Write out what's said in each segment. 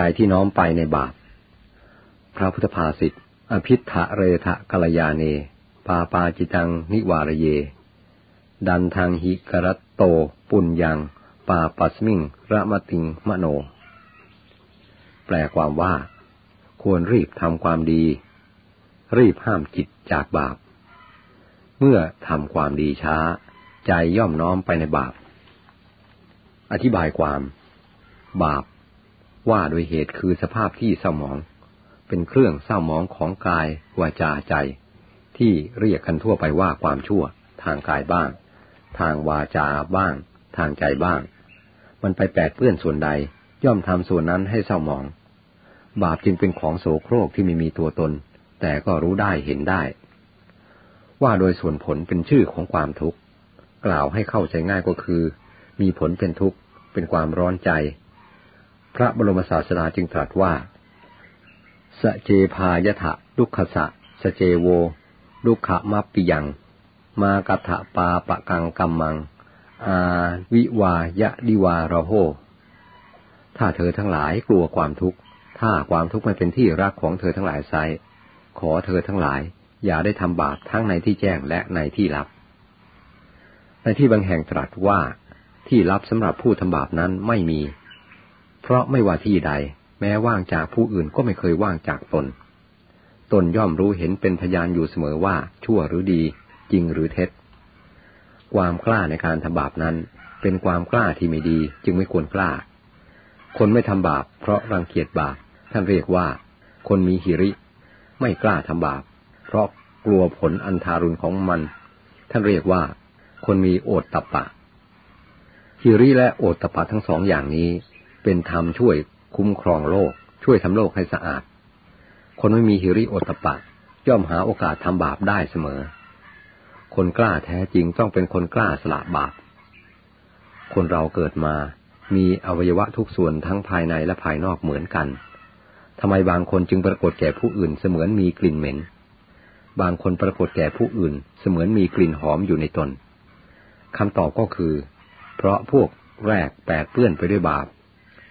ใจที่น้อมไปในบาป พระพุทธภาษิตอภิธะเรทะกัลยาเน ปาปาจิตังนิวารเย ดันทางหิกรัตโต ปุญญัง ปาปัสมิงระมติงมโน แปลความว่า ควรรีบทำความดี รีบห้ามจิตจากบาป เมื่อทำความดีช้า ใจย่อมน้อมไปในบาป อธิบายความ บาป ว่าโดยเหตุคือสภาพที่เศร้าหมอง เป็นเครื่องเศร้าหมองของกายวาจาใจ ที่เรียกกันทั่วไปว่าความชั่ว ทางกายบ้าง ทางวาจาบ้าง ทางใจบ้าง มันไปแปดเปื้อนส่วนใด ย่อมทำส่วนนั้นให้เศร้าหมอง บาปจึงเป็นของโสโครกที่ไม่มีตัวตน แต่ก็รู้ได้เห็นได้ ว่าโดยส่วนผลเป็นชื่อของความทุกข์กล่าวให้เข้าใจง่ายก็คือ มีผลเป็นทุกข์เป็นความร้อนใจ พระบรมศาสดาจึงตรัสว่า สเจพายทะดุขสะสเจโวดุขมัปปิยัง มากถะปาปะกังกัมมัง อาวิวายะดิวาระโห ถ้าเธอทั้งหลายกลัวความทุกข์ ถ้าความทุกข์ไม่เป็นที่รักของเธอทั้งหลายไซขอเธอทั้งหลาย อย่าได้ทำบาปทั้งในที่แจ้งและในที่ลับ ในที่บางแห่งตรัสว่าที่ลับสำหรับผู้ทำบาปนั้นไม่มี เพราะไม่ว่าที่ใด แม้ว่างจากผู้อื่นก็ไม่เคยว่างจากตน ตนย่อมรู้เห็นเป็นพยานอยู่เสมอว่าชั่วหรือดี จริงหรือเท็จ ความกล้าในการทำบาปนั้น เป็นความกล้าที่ไม่ดีจึงไม่ควรกล้า คนไม่ทำบาป เพราะรังเกียจบาป ท่านเรียกว่า คนมีหิริ ไม่กล้าทำบาป เพราะกลัวผลอันทารุณของมัน ท่านเรียกว่า คนมีโอตตะปะหิริและโอตตะปะทั้งสองอย่างนี้ เป็นธรรมช่วยคุ้มครองโลก ช่วยทำโลกให้สะอาด คนไม่มีหิริโอตปะ ย่อมหาโอกาสทำบาปได้เสมอ คนกล้าแท้จริงต้องเป็นคนกล้าสละบาป คนเราเกิดมามีอวัยวะทุกส่วนทั้งภายในและภายนอกเหมือนกันทำไมบางคนจึงปรากฏแก่ผู้อื่นเสมือนมีกลิ่นเหม็น บางคนปรากฏแก่ผู้อื่นเสมือนมีกลิ่นหอมอยู่ในตนคำตอบก็คือ เพราะพวกแรกแปดเปื้อนไปด้วยบาป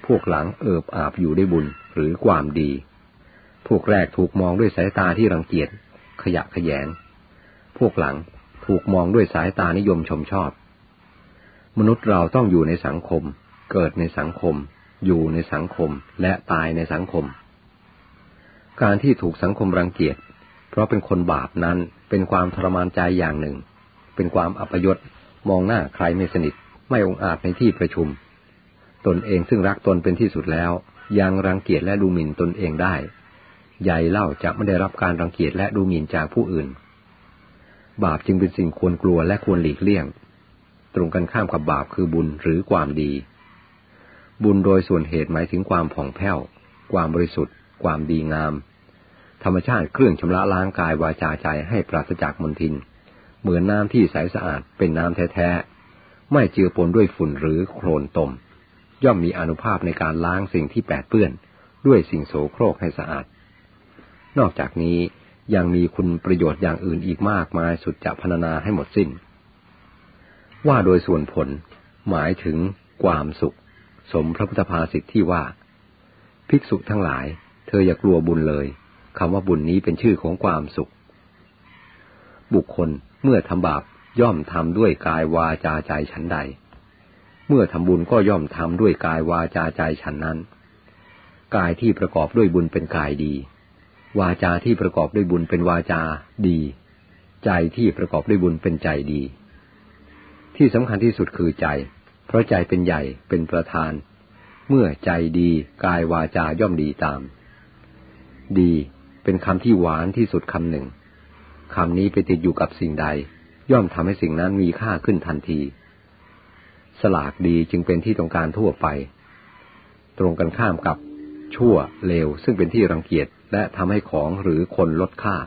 พวกหลังเอิบอาบอยู่ได้บุญหรือความดี พวกแรกถูกมองด้วยสายตาที่รังเกียจ ขยะขยง พวกหลังถูกมองด้วยสายตานิยมชมชอบ มนุษย์เราต้องอยู่ในสังคม เกิดในสังคม อยู่ในสังคมและตายในสังคม การที่ถูกสังคมรังเกียจ เพราะเป็นคนบาปนั้นเป็นความทรมานใจอย่างหนึ่ง เป็นความอัปยศมองหน้าใครไม่สนิท ไม่องอาจในที่ประชุม ตนเองซึ่งรักตนเป็นที่สุดแล้ว ยังรังเกียจและดูหมิ่นตนเองได้ ใหญ่เล่าจะไม่ได้รับการรังเกียจและดูหมิ่นจากผู้อื่น บาปจึงเป็นสิ่งควรกลัวและควรหลีกเลี่ยง ตรงกันข้ามกับบาปคือบุญหรือความดี บุญโดยส่วนเหตุหมายถึงความผ่องแผ้ว ความบริสุทธิ์ ความดีงาม ธรรมชาติเครื่องชำระล้างกายวาจาใจให้ปราศจากมลทิน เหมือนน้ำที่ใสสะอาดเป็นน้ำแท้ๆ ไม่เจือปนด้วยฝุ่นหรือโคลนตม ย่อมมีอนุภาพในการล้างสิ่งที่แปดเปื้อน ด้วยสิ่งโสโครกให้สะอาด นอกจากนี้ยังมีคุณประโยชน์อย่างอื่นอีกมากมายสุดจะพรรณนาให้หมดสิน้น ว่าโดยส่วนผลหมายถึงความสุข สมพระพุทธภาษิตที่ว่า ภิกษุทั้งหลาย เธออย่ากลัวบุญเลยคำว่าบุญนี้เป็นชื่อของความสุข บุคคลเมื่อทำบาปย่อมทำด้วยกายวาจาใจฉันใด เมื่อทำบุญก็ย่อมทำด้วยกายวาจาใจฉันนั้น กายที่ประกอบด้วยบุญเป็นกายดี วาจาที่ประกอบด้วยบุญเป็นวาจาดี ใจที่ประกอบด้วยบุญเป็นใจดี ที่สำคัญที่สุดคือใจ เพราะใจเป็นใหญ่เป็นประธาน เมื่อใจดีกายวาจาย่อมดีตาม ดีเป็นคำที่หวานที่สุดคำหนึ่งคำนี้ไปติดอยู่กับสิ่งใด ย่อมทำให้สิ่งนั้นมีค่าขึ้นทันที สลากดีจึงเป็นที่ต้องการทั่วไป ตรงกันข้ามกับชั่วเลวซึ่งเป็นที่รังเกียจและทำให้ของหรือคนลดค่า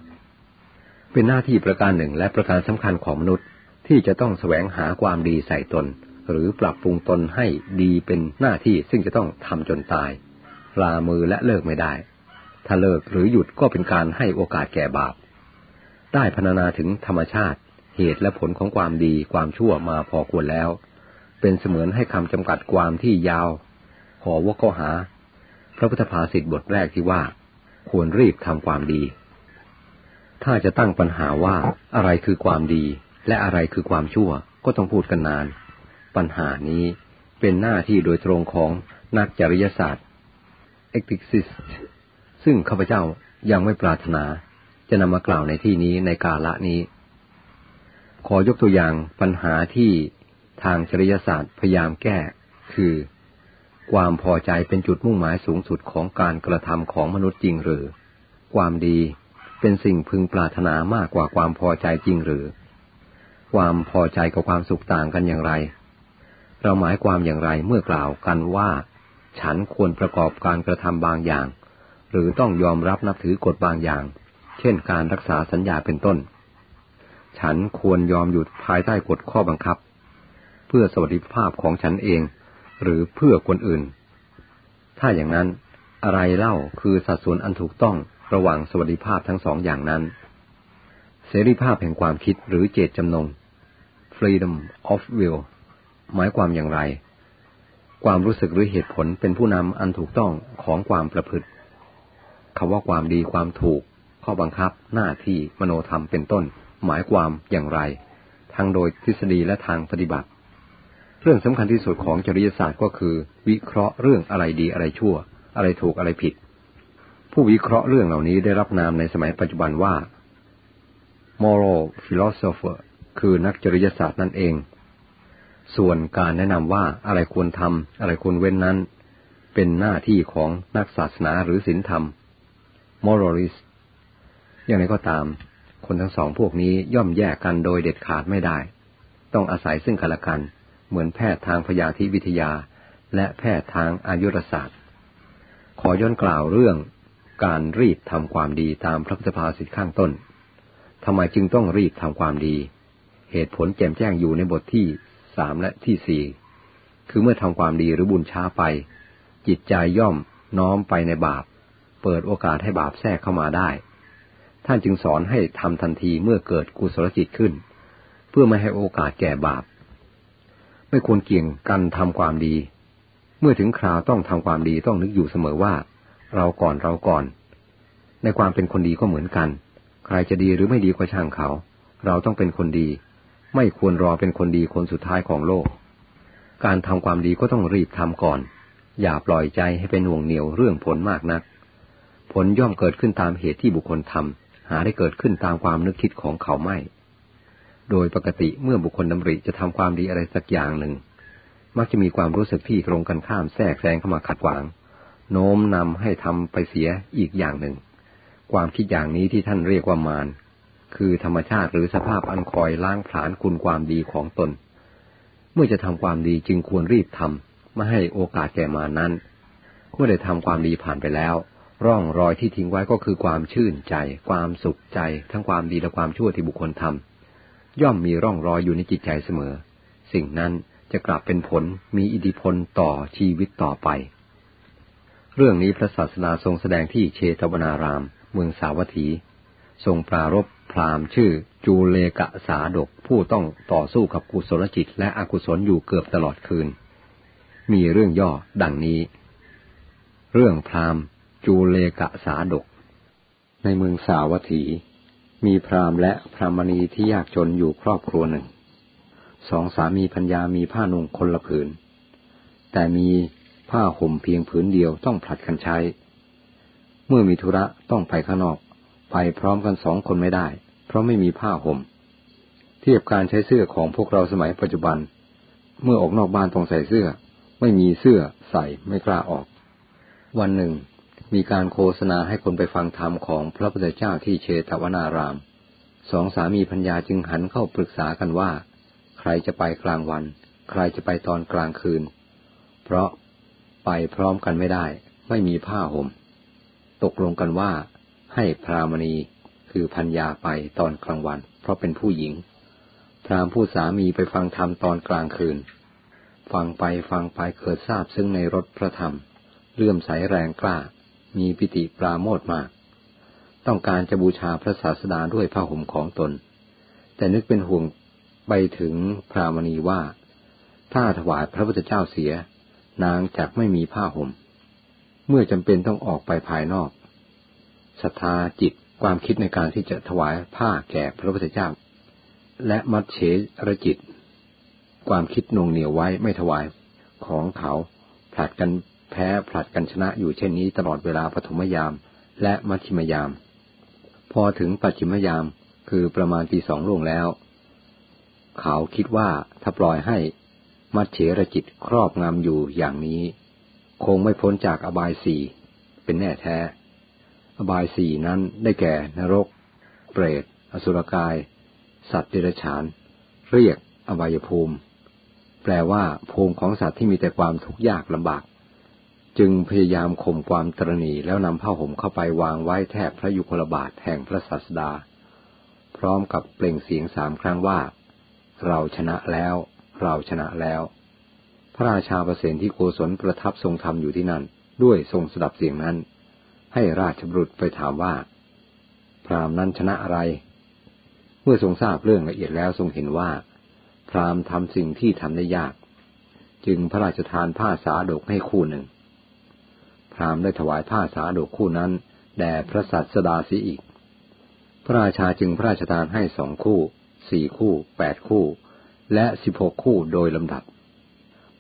เป็นหน้าที่ประการหนึ่งและประการสำคัญของมนุษย์ที่จะต้องแสวงหาความดีใส่ตน หรือปรับปรุงตนให้ดีเป็นหน้าที่ซึ่งจะต้องทำจนตายลามือและเลิกไม่ได้ ถ้าเลิกหรือหยุดก็เป็นการให้โอกาสแก่บาป ได้พรรณนาถึงธรรมชาติ เหตุและผลของความดีความชั่วมาพอควรแล้ว เป็นเสมือนให้คำจำกัดความที่ยาวขอว่าก็หา พระพุทธภาษิตบทแรกที่ว่า ควรรีบทำความดี ถ้าจะตั้งปัญหาว่าอะไรคือความดี และอะไรคือความชั่วก็ต้องพูดกันนาน ปัญหานี้เป็นหน้าที่โดยตรงของนักจริยศาสตร์ ethics ซึ่งข้าพเจ้ายังไม่ปรารถนา จะนำมากล่าวในที่นี้ในกาละนี้ ขอยกตัวอย่างปัญหาที่ ทางจริยศาสตร์พยายามแก้ คือ ความพอใจเป็นจุดมุ่งหมายสูงสุดของการกระทำของมนุษย์จริงหรือ ความดีเป็นสิ่งพึงปรารถนามากกว่าความพอใจจริงหรือ ความพอใจกับความสุขต่างกันอย่างไร เราหมายความอย่างไรเมื่อกล่าวกันว่า ฉันควรประกอบการกระทำบางอย่าง หรือต้องยอมรับนับถือกฎบางอย่าง เช่น การรักษาสัญญาเป็นต้น ฉันควรยอมหยุดภายใต้กฎข้อบังคับ เพื่อสวัสดิภาพของฉันเอง หรือเพื่อคนอื่น ถ้าอย่างนั้นอะไรเล่าคือสัดส่วนอันถูกต้องระหว่างสวัสดิภาพทั้งสองอย่างนั้น เสรีภาพแห่งความคิดหรือเจตจำนง freedom of will หมายความอย่างไร ความรู้สึกหรือเหตุผลเป็นผู้นำอันถูกต้องของความประพฤติคำว่าความดีความถูก ข้อบังคับ หน้าที่มโนธรรมเป็นต้น หมายความอย่างไร ทั้งโดยทฤษฎีและทางปฏิบัติ เรื่องสำคัญที่สุดของจริยศาสตร์ก็คือ วิเคราะห์เรื่องอะไรดีอะไรชั่ว อะไรถูกอะไรผิด ผู้วิเคราะห์เรื่องเหล่านี้ได้รับนามในสมัยปัจจุบันว่า moral philosopher คือนักจริยศาสตร์นั่นเอง ส่วนการแนะนำว่าอะไรควรทำอะไรควรเว้นนั้น เป็นหน้าที่ของนักศาสนาหรือศีลธรรม moralist อย่างไรก็ตาม คนทั้งสองพวกนี้ย่อมแยกกันโดยเด็ดขาดไม่ได้ ต้องอาศัยซึ่งกันและกัน เหมือนแพทย์ทางพยาธิวิทยา และแพทย์ทางอายุรศาสตร์ ขอย้อนกล่าวเรื่องการรีบทำความดีตามพระพุทธภาษิตข้างต้นทำไมจึงต้องรีบทำความดี เหตุผลแจ่มแจ้งอยู่ในบทที่สามและที่สี่คือเมื่อทำความดีหรือบุญช้าไป จิตใจย่อมน้อมไปในบาป เปิดโอกาสให้บาปแทรกเข้ามาได้ ท่านจึงสอนให้ทำทันทีเมื่อเกิดกุศลจิตขึ้น เพื่อไม่ให้โอกาสแก่บาป ไม่ควรเกี่ยงกันทำความดี เมื่อถึงคราวต้องทำความดีต้องนึกอยู่เสมอว่า เราก่อนเราก่อน ในความเป็นคนดีก็เหมือนกัน ใครจะดีหรือไม่ดีก็ช่างเขา เราต้องเป็นคนดี ไม่ควรรอเป็นคนดีคนสุดท้ายของโลก การทำความดีก็ต้องรีบทำก่อน อย่าปล่อยใจให้เป็นห่วงเหนียวเรื่องผลมากนัก ผลย่อมเกิดขึ้นตามเหตุที่บุคคลทำหาได้เกิดขึ้นตามความนึกคิดของเขาไม่ โดยปกติเมื่อบุคคลดำริจะทำความดีอะไรสักอย่างหนึ่ง มักจะมีความรู้สึกที่ตรงกันข้ามแทรกแซงเข้ามาขัดขวาง โน้มนำให้ทำไปเสียอีกอย่างหนึ่ง ความคิดอย่างนี้ที่ท่านเรียกว่ามารคือธรรมชาติหรือสภาพอันคอยล้างผลาญคุณความดีของตน เมื่อจะทำความดีจึงควรรีบทำไม่ให้โอกาสแก่มานั้น เมื่อได้ทำความดีผ่านไปแล้ว ร่องรอยที่ทิ้งไว้ก็คือความชื่นใจ ความสุขใจ ทั้งความดีและความชั่วที่บุคคลทำ ย่อมมีร่องรอยอยู่ในจิตใจเสมอ สิ่งนั้นจะกลับเป็นผลมีอิทธิพลต่อชีวิตต่อไป เรื่องนี้พระศาสนาทรงแสดงที่เชตวนาราม เมืองสาวัตถี ทรงปรารบพราหมณ์ชื่อจูเลกะสาดกผู้ต้องต่อสู้กับกุศลจิต และอกุศลอยู่เกือบตลอดคืน มีเรื่องย่อดังนี้ เรื่องพราหมณ์จูเลกะสาดก ในเมืองสาวัตถี มีพราหมณ์และพรามณีที่ยากจนอยู่ครอบครัวหนึ่ง สองสามีพัญญามีผ้านุ่งคนละผืน แต่มีผ้าห่มเพียงผืนเดียวต้องผลัดกันใช้ เมื่อมีธุระต้องไปข้างนอก ไปพร้อมกันสองคนไม่ได้ เพราะไม่มีผ้าห่ม เทียบการใช้เสื้อของพวกเราสมัยปัจจุบัน เมื่อออกนอกบ้านต้องใส่เสื้อ ไม่มีเสื้อใส่ไม่กล้าออก วันหนึ่ง มีการโฆษณาให้คนไปฟังธรรมของพระพุทธเจ้าที่เชตวนาราม สองสามีพัญญาจึงหันเข้าปรึกษากันว่า ใครจะไปกลางวัน ใครจะไปตอนกลางคืน เพราะไปพร้อมกันไม่ได้ ไม่มีผ้าหม่ม ตกลงกันว่าให้พรามณีคือพัญญาไปตอนกลางวัน เพราะเป็นผู้หญิง พรามผู้สามีไปฟังธรรมตอนกลางคืน ฟังไปฟังไปเกิดทราบซึ่งในรถพระธรรม เลื่อมใสแรงกล้า มีปิติปราโมทมาก ต้องการจะบูชาพระศาสดาด้วยผ้าห่มของตน แต่นึกเป็นห่วงไปถึงพรามณีว่า ถ้าถวายพระพุทธเจ้าเสีย นางจักไม่มีผ้าห่มเเมื่อจำเป็นต้องออกไปภายนอกศรัทธาจิตความคิดในการที่จะถวายผ้าแก่พระพุทธเจ้า และมัดเฉรจิต ความคิดนงเหนียวไว้ไม่ถวายของเขาผลัดกัน แพ้ผลัดกันชนะอยู่เช่นนี้ตลอดเวลาปฐมยาม และมัชชิมยาม พอถึงปัจฉิมยาม คือประมาณตีสองล่วงแล้ว เขาคิดว่าถ้าปล่อยให้มัดเฉรจิตครอบงำอยู่อย่างนี้ คงไม่พ้นจากอบายสี่เป็นแน่แท้ อบายสี่นั้นได้แก่นรก เปรต อสุรกาย สัตว์เดรัจฉาน เรียกอบายภูมิ แปลว่าภูมิของสัตว์ที่มีแต่ความทุกข์ยากลำบาก จึงพยายามข่มความตรณีแล้วนำผ้าห่มเข้าไปวางไว้แทบพระยุคลบาทแห่งพระศาสดา พร้อมกับเปล่งเสียงสามครั้งว่า เราชนะแล้ว เราชนะแล้ว พระราชาประเสนที่โกศลประทับทรงธรรมอยู่ที่นั่น ด้วยทรงสดับเสียงนั้น ให้ราชบุตรไปถามว่า พรามนั้นชนะอะไร เมื่อทรงทราบเรื่องละเอียดแล้วทรงเห็นว่า พรามทำสิ่งที่ทำได้ยาก จึงพระราชทานผ้าสาดกให้คู่หนึ่ง รามได้ถวายผ้าสาดกคู่นั้นแด่พระสัสดาสีอีก พระราชาจึงพระราชทานให้สองคู่ สี่คู่แปดคู่ และสิบหกคู่โดยลำดับ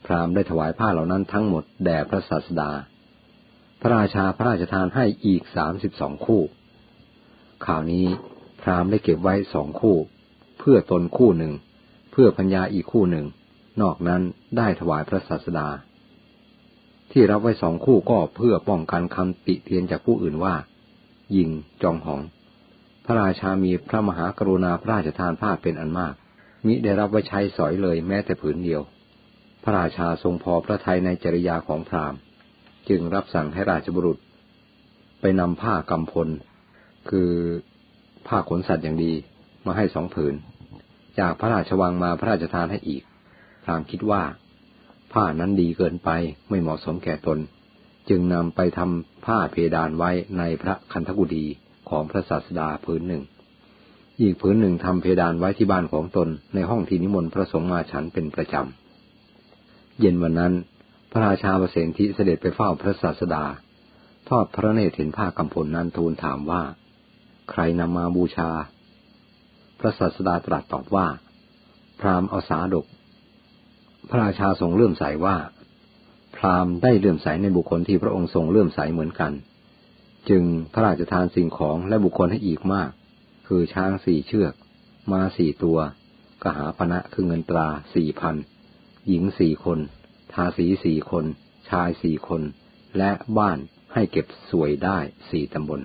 พรามได้ถวายผ้าเหล่านั้นทั้งหมดแด่พระศาสดา พระราชาพระราชทานให้อีกสามสิบสองคู่ ข่าวนี้พรามได้เก็บไว้สองคู่ เพื่อตนคู่หนึ่ง เพื่อพัญญาอีกคู่หนึ่ง นอกนั้นได้ถวายพระศาสดา ที่รับไว้สองคู่ก็เพื่อป้องกันคำติเตียนจากผู้อื่นว่า ยิงจองหอง พระราชามีพระมหากรุณาพระราชทานผ้าเป็นอันมาก มิได้รับไว้ใช้สอยเลยแม้แต่ผืนเดียว พระราชาทรงพอพระทัยในจริยาของพราหมณ์ จึงรับสั่งให้ราชบุรุษ ไปนำผ้ากำพล คือผ้าขนสัตว์อย่างดีมาให้สองผืน จากพระราชวังมาพระราชทานให้อีกพราหมณ์คิดว่า ผ้านั้นดีเกินไปไม่เหมาะสมแก่ตน จึงนำไปทำผ้าเพดานไว้ในพระคันธกุฎีของพระศาสดาผืนหนึ่ง อีกผืนหนึ่งทำเพดานไว้ที่บ้านของตนในห้องที่นิมนต์พระสงฆ์มาฉันเป็นประจำ เย็นวันนั้น พระราชาประเสนทิเสด็จไปเฝ้าพระศาสดา ทอดพระเนตรเห็นผ้ากำพลนั้นทูลถามว่า ใครนำมาบูชา พระศาสดาตรัสตอบว่า พราหมณ์อาสาดก พระราชาทรงเลื่อมใสว่า พราหมณ์ได้เลื่อมใสในบุคคลที่พระองค์ทรงเลื่อมใสเหมือนกัน จึงพระราชทานสิ่งของและบุคคลให้อีกมาก คือช้างสี่เชือก มาสี่ตัว กหาพนะคือเงินตราสี่พัน หญิงสี่คน ทาสีสี่คน ชายสี่คน และบ้านให้เก็บสวยได้สี่ตำบล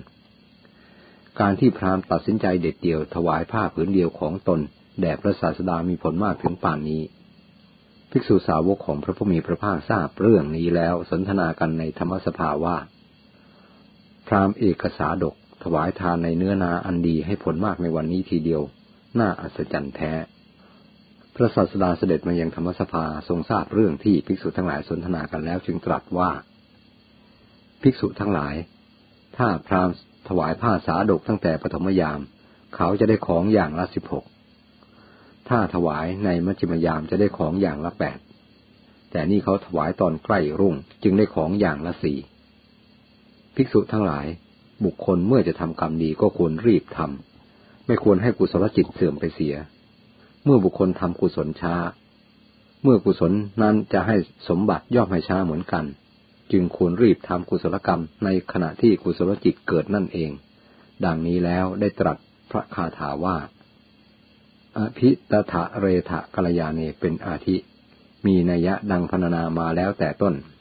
การที่พราหมณ์ตัดสินใจเด็ดเดี่ยวถวายผ้าผืนเดียวของตนแด่พระศาสดามีผลมากถึงป่านนี้ ภิกษุสาวกของพระผู้มีพระภาคทราบเรื่องนี้แล้วสนทนากันในธรรมสภาว่า พราหมณ์เอกสาดก ถวายทานในเนื้อนาอันดีให้ผลมากในวันนี้ทีเดียว น่าอัศจรรย์แท้ พระศาสดาเสด็จมายังธรรมสภาทรงทราบเรื่องที่ภิกษุทั้งหลายสนทนากันแล้วจึงตรัสว่า ภิกษุทั้งหลาย ถ้าพราหมณ์ถวายผ้าสาดกตั้งแต่ปฐมยาม เขาจะได้ของอย่างละสิบหก ถ้าถวายในมัจจิมยามจะได้ของอย่างละแปด แต่นี่เขาถวายตอนใกล้รุ่งจึงได้ของอย่างละสี่ ภิกษุทั้งหลาย บุคคลเมื่อจะทำกรรมดีก็ควรรีบทำ ไม่ควรให้กุศลจิตเสื่อมไปเสีย เมื่อบุคคลทำกุศลช้า เมื่อกุศลนั้นจะให้สมบัติย่อมให้ช้าเหมือนกัน จึงควรรีบทำกุศลกรรมในขณะที่กุศลจิตเกิดนั่นเอง ดังนี้แล้วได้ตรัสพระคาถาว่า อภิตถะเรทะกัลยาเนเป็นอาทิ มีนัยยะดังพรรณนามาแล้วแต่ต้น